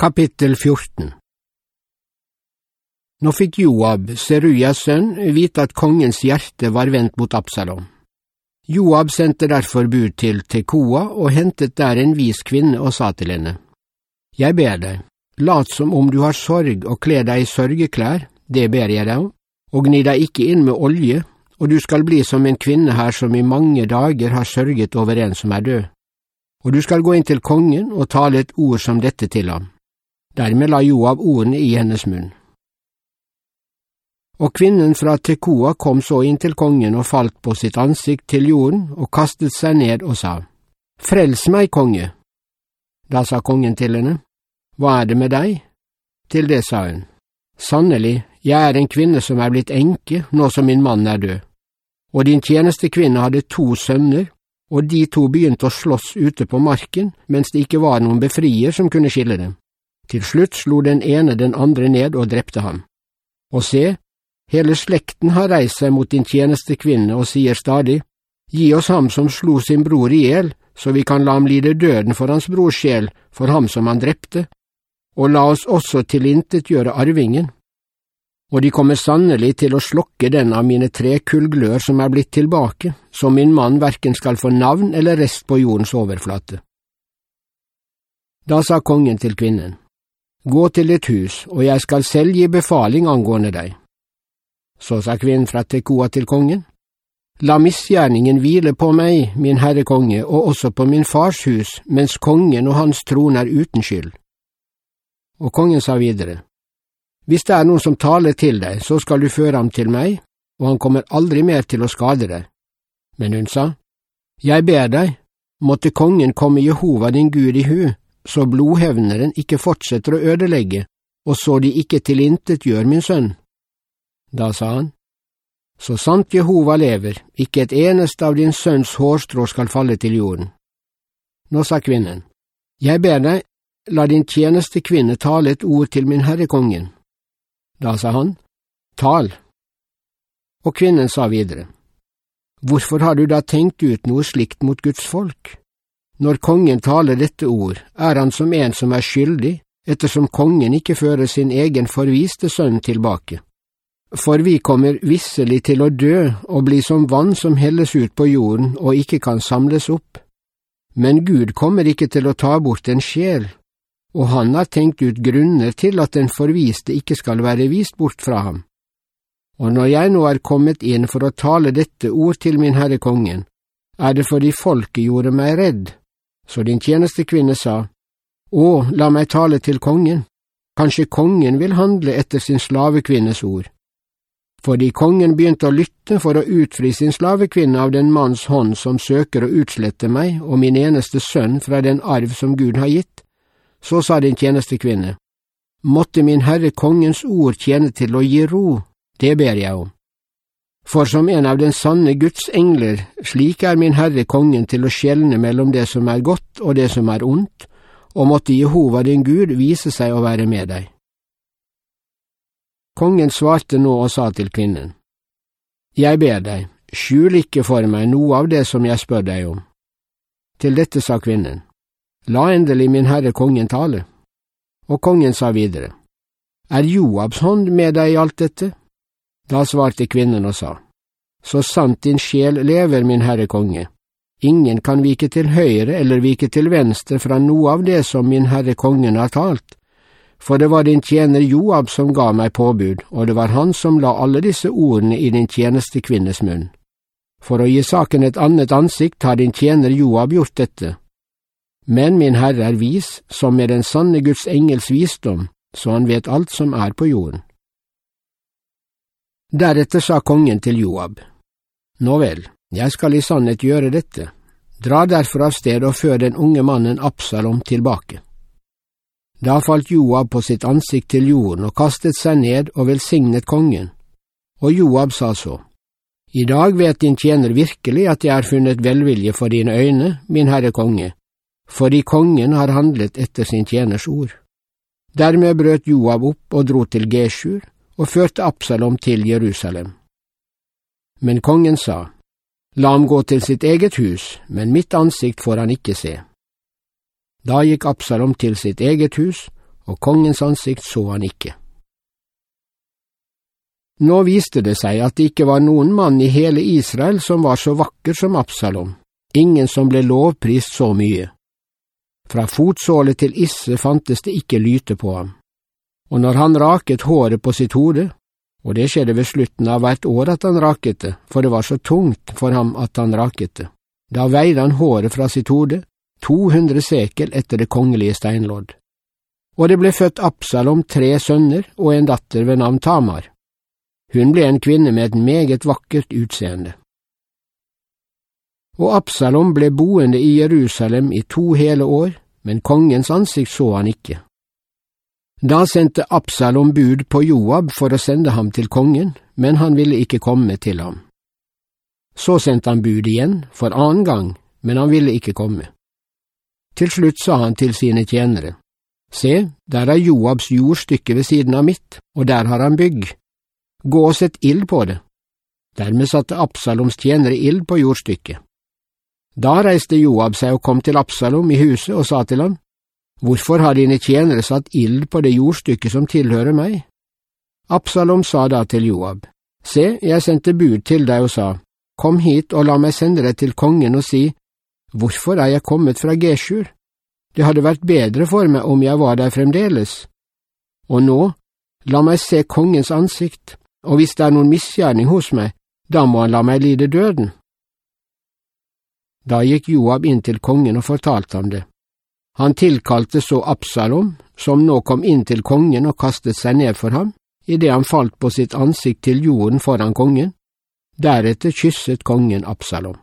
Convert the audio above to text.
Kapittel 14 Nå fikk Joab, Serujas sønn, vite at kongens hjerte var vendt mot Absalom. Joab sendte derfor bud til Tekoa og hentet der en vis kvinne og sa til henne, Jeg ber deg, lat som om du har sorg og kle deg i sørgeklær, det ber jeg deg om, og gni deg ikke inn med olje, og du skal bli som en kvinne her som i mange dager har sørget over en som er død. Og du skal gå inn til kongen og tale et ord som dette til ham Dermed la Joab ordene i hennes munn. Og kvinnen fra Tekoa kom så inn til kongen og falt på sitt ansikt til jorden og kastet seg ned og sa, Frels meg, konge! Da sa kongen til henne, Hva er det med deg? Til det sa hun, Sannelig, jeg er en kvinne som er blitt enke nå som min mann er død. Og din tjenestekvinne hadde to sønner, og de to begynte å slåss ute på marken mens det ikke var noen befrier som kunne skille dem. Til slutt slo den ene den andre ned og drepte ham. Og se, hele slekten har reist seg mot din tjenestekvinne og sier stadig, Gi oss ham som slo sin bror i hjel, så vi kan la ham lide døden for hans brors sjel, for ham som han drepte, og la oss også tilintetgjøre arvingen. Og de kommer sannelig til å slokke den av mine tre kullglør som er blitt tilbake, så min mann verken skal få navn eller rest på jordens overflate. Da sa kongen til kvinnen, Gå til ditt hus, og jeg skal selv gi befaling angående deg. Så sa kvinnen fra Tekoa til kongen, La misgjerningen hvile på meg, min herre konge, og også på min fars hus, mens kongen og hans tron er uten skyld. Og kongen sa videre, Hvis det er noen som taler til deg, så skal du føre ham til meg, og han kommer aldri mer til å skade deg. Men hun sa, Jeg ber deg, måtte kongen komme Jehova din Gud i hu, så blodhevneren ikke fortsetter å ødelegge, og så de ikke tilintetgjør min sønn. Da sa han, Så sant Jehova lever, ikke et eneste av din sønns hårstrå skal falle til jorden. Nå sa kvinnen, Jeg ber deg, la din tjeneste kvinne tale et ord til min herre kongen. Da sa han, Tal. Og kvinnen sa videre, Hvorfor har du da tenkt ut noe slikt mot Guds folk? Når kongen taler dette ord, er han som en som er skyldig, ettersom kongen ikke fører sin egen forviste sønn tilbake. For vi kommer visselig til å dø og bli som vann som helles ut på jorden og ikke kan samles opp. Men Gud kommer ikke til å ta bort en sjel, og han har tenkt ut grunner til at den forviste ikke skal være vist bort fra ham. Og når jeg nå er kommet inn for å tale dette ord til min Herre Kongen, er det fordi folket gjorde meg redd, så din tjenestekvinne sa, Å, la meg tale til kongen, kanskje kongen vil handle etter sin slavekvinnes ord. Fordi kongen begynte å lytte for å utfri sin slavekvinne av den manns hånd som søker å utslette meg og min eneste sønn fra den arv som Gud har gitt, så sa din tjenestekvinne, Måtte min Herre kongens ord tjene til å gi ro, det ber jeg om. For som en av den sanne Guds engler, slik er min Herre kongen til å skjelne mellom det som er godt og det som er ondt, og måtte Jehova din Gud vise seg å være med deg. Kongen svarte nå og sa til kvinnen, Jeg ber deg, skjul ikke for meg noe av det som jeg spør deg om. Til dette sa kvinnen, La endelig min Herre kongen tale. Og kongen sa videre, Er Joabs hånd med deg i alt dette? Da svarte kvinnen og sa, Så sant din sjel lever, min herre konge, ingen kan vike til høyre eller vike til venstre fra noe av det som min herre kongen har talt, for det var din tjener Joab som ga meg påbud, og det var han som la alle disse ordene i din tjeneste kvinnes munn. For å gi saken et annet ansikt har din tjener Joab gjort dette. Men min Herre er vis, som med den sanne Guds engels visdom, så han vet alt som er på jorden. Deretter sa kongen til Joab, Nå vel, jeg skal i sannhet gjøre dette, dra derfor av sted og før den unge mannen Absalom tilbake. Da falt Joab på sitt ansikt til jorden og kastet seg ned og velsignet kongen, og Joab sa så, I dag vet din tjener virkelig at jeg har funnet velvilje for dine øyne, min herre konge, fordi kongen har handlet etter sin tjeners ord. Dermed brøt Joab opp og dro til Geshur, og førte Absalom til Jerusalem. Men kongen sa, La ham gå til sitt eget hus, men mitt ansikt får han ikke se. Da gikk Absalom til sitt eget hus, og kongens ansikt så han ikke. Nå viste det seg at det ikke var noen mann i hele Israel som var så vakker som Absalom, ingen som ble lovprist så mye. Fra fotsåle til isse fantes det ikke lyte på ham, og når han raket håret på sitt hode, og det skjedde ved slutten av hvert år at han raket det, for det var så tungt for ham at han raket det, da veide han håret fra sitt hode, 200 sekel etter det kongelige steinlodd. Og det ble født Absalom tre sønner og en datter ved navn Tamar. Hun ble en kvinne med et meget vakkert utseende. Og Absalom ble boende i Jerusalem i to hele år, men kongens ansikt så han ikke. Da sendte Absalom bud på Joab for å sende ham til kongen, men han ville ikke komme til ham. Så sendte han bud igjen, for annen gang, men han ville ikke komme. Til slutt sa han til sine tjenere, Se, der er Joabs jordstykke ved siden av mitt, og der har han bygg. Gå og sett ild på det. Dermed satte Absaloms tjenere ild på jordstykket. Da reiste Joab seg og kom til Absalom i huset og sa til ham, Hvorfor har dine tjenere satt ild på det jordstykket som tilhører meg? Absalom sa da til Joab, Se, jeg sendte bud til deg og sa, Kom hit og la meg sende deg til kongen og si, Hvorfor er jeg kommet fra Geshur? Det hadde vært bedre for meg om jeg var der fremdeles. Og nå, la meg se kongens ansikt, og hvis det er noen misgjerning hos meg, da må han la meg lide døden. Da gikk Joab inn til kongen og fortalte ham det. Han tilkalte så Absalom, som nå kom inn til kongen og kastet seg ned for ham, idet han falt på sitt ansikt til jorden foran kongen. Deretter kysset kongen Absalom.